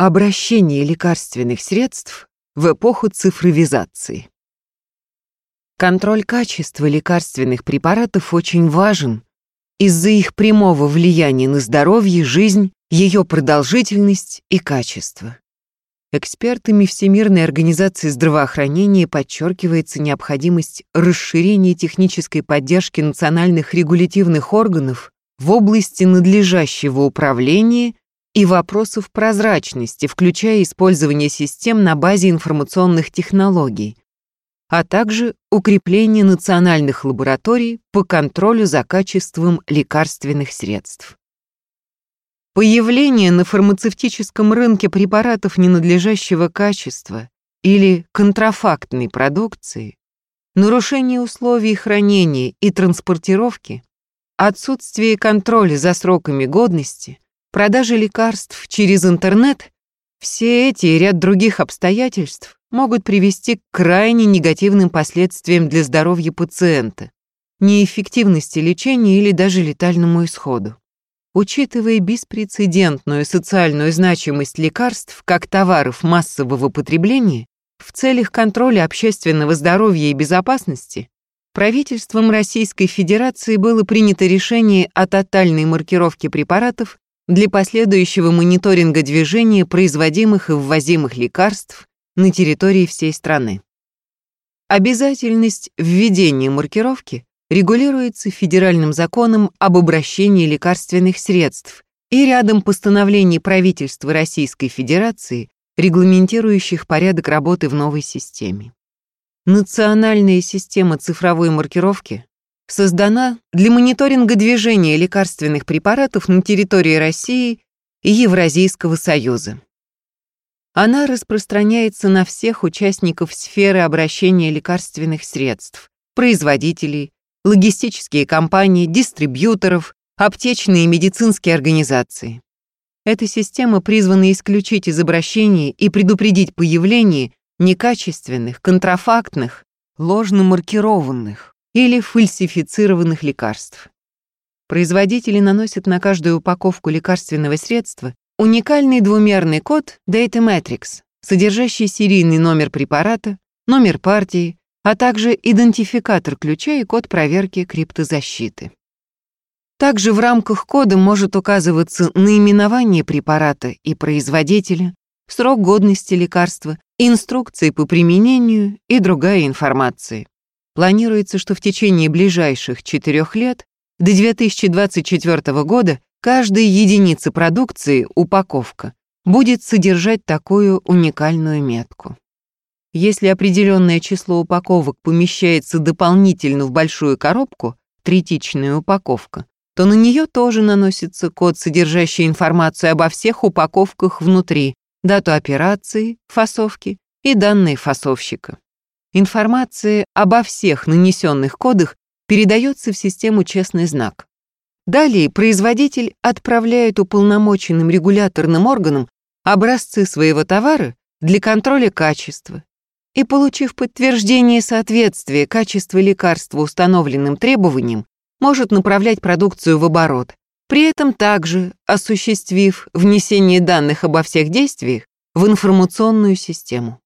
Обращение лекарственных средств в эпоху цифровизации. Контроль качества лекарственных препаратов очень важен из-за их прямого влияния на здоровье, жизнь, ее продолжительность и качество. Экспертами Всемирной организации здравоохранения подчеркивается необходимость расширения технической поддержки национальных регулятивных органов в области надлежащего управления и вопросов прозрачности, включая использование систем на базе информационных технологий, а также укрепление национальных лабораторий по контролю за качеством лекарственных средств. Появление на фармацевтическом рынке препаратов ненадлежащего качества или контрафактной продукции, нарушение условий хранения и транспортировки, отсутствие контроля за сроками годности – продажи лекарств через интернет, все эти и ряд других обстоятельств могут привести к крайне негативным последствиям для здоровья пациента, неэффективности лечения или даже летальному исходу. Учитывая беспрецедентную социальную значимость лекарств как товаров массового потребления, в целях контроля общественного здоровья и безопасности правительством Российской Федерации было принято решение о тотальной маркировке препаратов для последующего мониторинга движения производимых и ввозимых лекарств на территории всей страны. Обязательность введения маркировки регулируется федеральным законом об обращении лекарственных средств и рядом постановлений правительства Российской Федерации, регламентирующих порядок работы в новой системе. Национальная система цифровой маркировки создана для мониторинга движения лекарственных препаратов на территории России и Евразийского Союза. Она распространяется на всех участников сферы обращения лекарственных средств, производителей, логистические компании, дистрибьюторов, аптечные и медицинские организации. Эта система призвана исключить из обращения и предупредить появление некачественных, контрафактных, ложно маркированных, или фальсифицированных лекарств. Производители наносят на каждую упаковку лекарственного средства уникальный двумерный код Data Matrix, содержащий серийный номер препарата, номер партии, а также идентификатор ключа и код проверки криптозащиты. Также в рамках кода может указываться наименование препарата и производителя, срок годности лекарства, инструкции по применению и другая информация. Планируется, что в течение ближайших четырех лет, до 2024 года, каждая единица продукции, упаковка, будет содержать такую уникальную метку. Если определенное число упаковок помещается дополнительно в большую коробку, третичная упаковка, то на нее тоже наносится код, содержащий информацию обо всех упаковках внутри, дату операции, фасовки и данные фасовщика. Информация обо всех нанесенных кодах передается в систему «Честный знак». Далее производитель отправляет уполномоченным регуляторным органам образцы своего товара для контроля качества и, получив подтверждение соответствия качества лекарства установленным требованиям, может направлять продукцию в оборот, при этом также осуществив внесение данных обо всех действиях в информационную систему.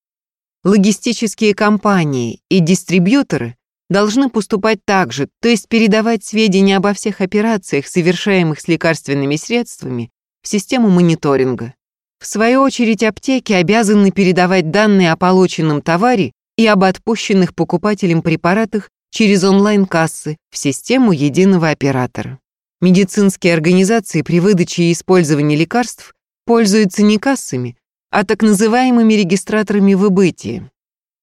Логистические компании и дистрибьюторы должны поступать так же, то есть передавать сведения обо всех операциях, совершаемых с лекарственными средствами, в систему мониторинга. В свою очередь аптеки обязаны передавать данные о полученном товаре и об отпущенных покупателям препаратах через онлайн-кассы в систему единого оператора. Медицинские организации при выдаче и использовании лекарств пользуются не кассами, а так называемыми регистраторами выбытия.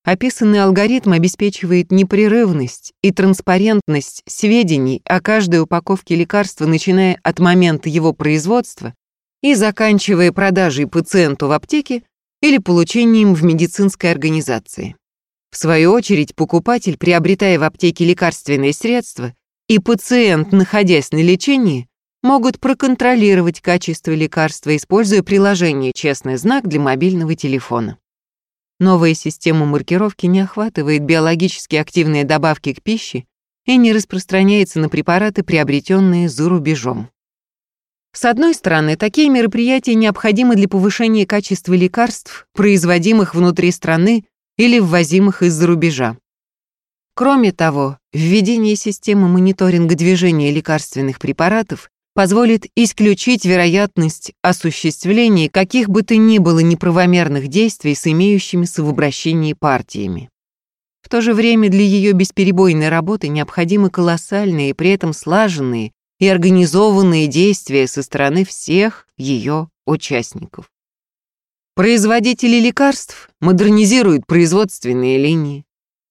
Описанный алгоритм обеспечивает непрерывность и транспарентность сведений о каждой упаковке лекарства, начиная от момента его производства и заканчивая продажей пациенту в аптеке или получением в медицинской организации. В свою очередь, покупатель, приобретая в аптеке лекарственные средства, и пациент, находясь на лечении, могут проконтролировать качество лекарства, используя приложение «Честный знак» для мобильного телефона. Новая система маркировки не охватывает биологически активные добавки к пище и не распространяется на препараты, приобретенные за рубежом. С одной стороны, такие мероприятия необходимы для повышения качества лекарств, производимых внутри страны или ввозимых из-за рубежа. Кроме того, введение системы мониторинга движения лекарственных препаратов позволит исключить вероятность осуществления каких бы то ни было неправомерных действий с имеющимися в обращении партиями. В то же время для ее бесперебойной работы необходимы колоссальные при этом слаженные и организованные действия со стороны всех ее участников. Производители лекарств модернизируют производственные линии.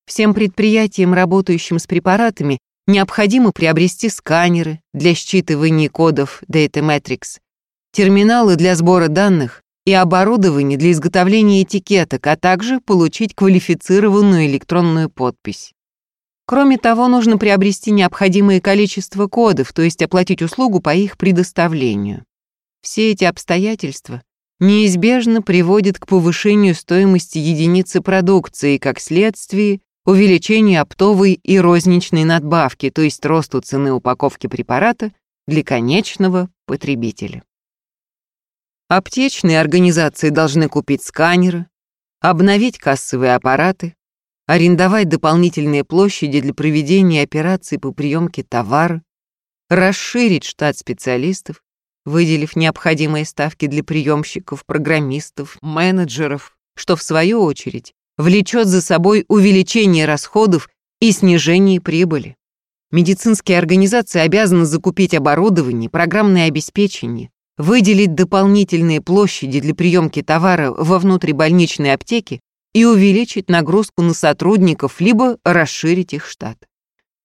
Всем предприятиям, работающим с препаратами, необходимо приобрести сканеры для считывания кодов Data Matrix, терминалы для сбора данных и оборудование для изготовления этикеток, а также получить квалифицированную электронную подпись. Кроме того, нужно приобрести необходимое количество кодов, то есть оплатить услугу по их предоставлению. Все эти обстоятельства неизбежно приводят к повышению стоимости единицы продукции, как следствие увеличению оптовой и розничной надбавки, то есть росту цены упаковки препарата для конечного потребителя. Аптечные организации должны купить сканеры, обновить кассовые аппараты, арендовать дополнительные площади для проведения операций по приемке товара, расширить штат специалистов, выделив необходимые ставки для приемщиков, программистов, менеджеров, что в свою очередь влечет за собой увеличение расходов и снижение прибыли. Медицинские организации обязаны закупить оборудование, программное обеспечение, выделить дополнительные площади для приемки товара во внутрибольничной аптеке и увеличить нагрузку на сотрудников, либо расширить их штат.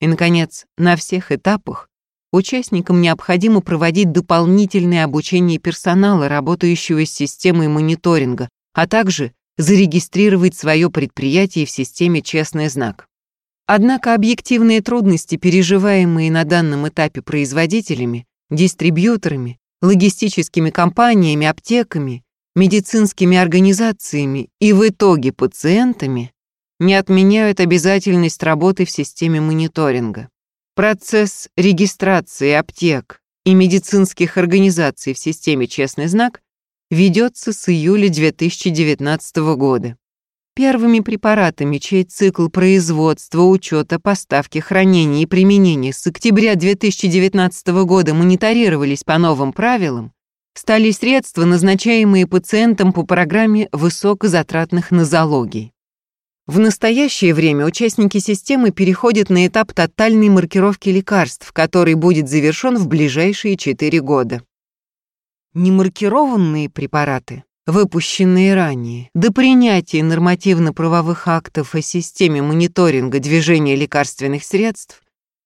И, наконец, на всех этапах участникам необходимо проводить дополнительное обучение персонала, работающего с системой мониторинга, а также зарегистрировать свое предприятие в системе «Честный знак». Однако объективные трудности, переживаемые на данном этапе производителями, дистрибьюторами, логистическими компаниями, аптеками, медицинскими организациями и в итоге пациентами, не отменяют обязательность работы в системе мониторинга. Процесс регистрации аптек и медицинских организаций в системе «Честный знак» ведется с июля 2019 года. Первыми препаратами, чей цикл производства, учета, поставки, хранения и применения с октября 2019 года мониторировались по новым правилам, стали средства, назначаемые пациентам по программе высокозатратных нозологий. В настоящее время участники системы переходят на этап тотальной маркировки лекарств, который будет завершен в ближайшие 4 года. Немаркированные препараты, выпущенные ранее, до принятия нормативно-правовых актов о системе мониторинга движения лекарственных средств,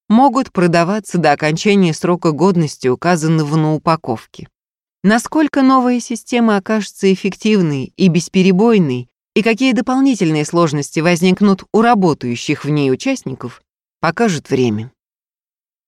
могут продаваться до окончания срока годности, указанного на упаковке. Насколько новая система окажется эффективной и бесперебойной, и какие дополнительные сложности возникнут у работающих в ней участников, покажет время.